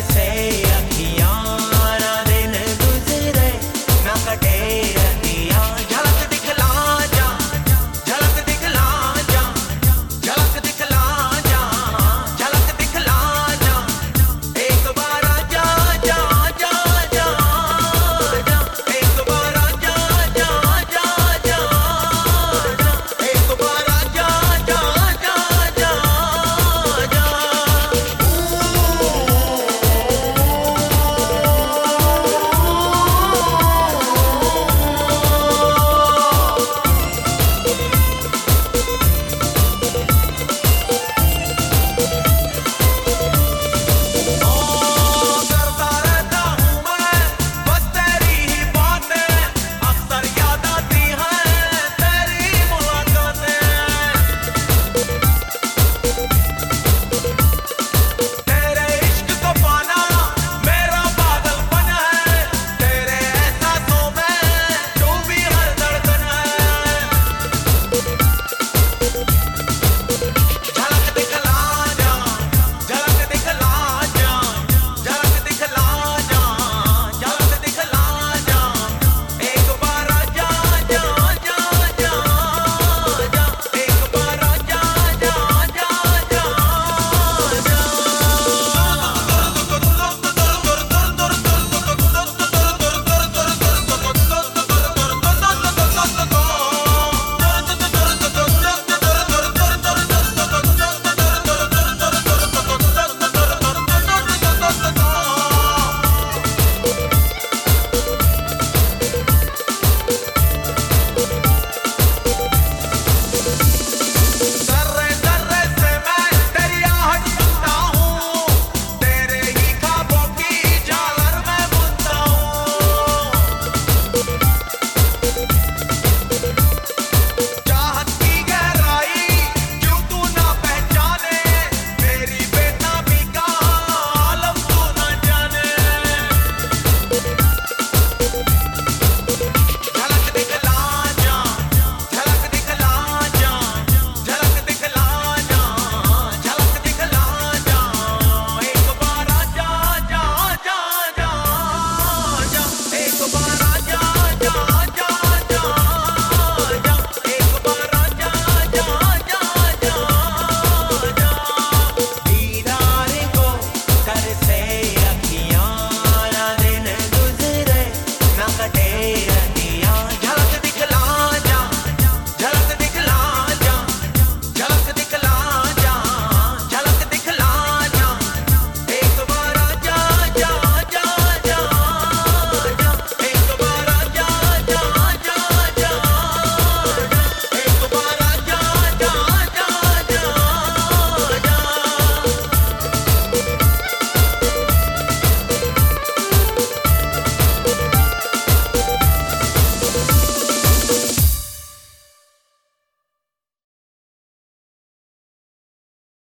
hesitate.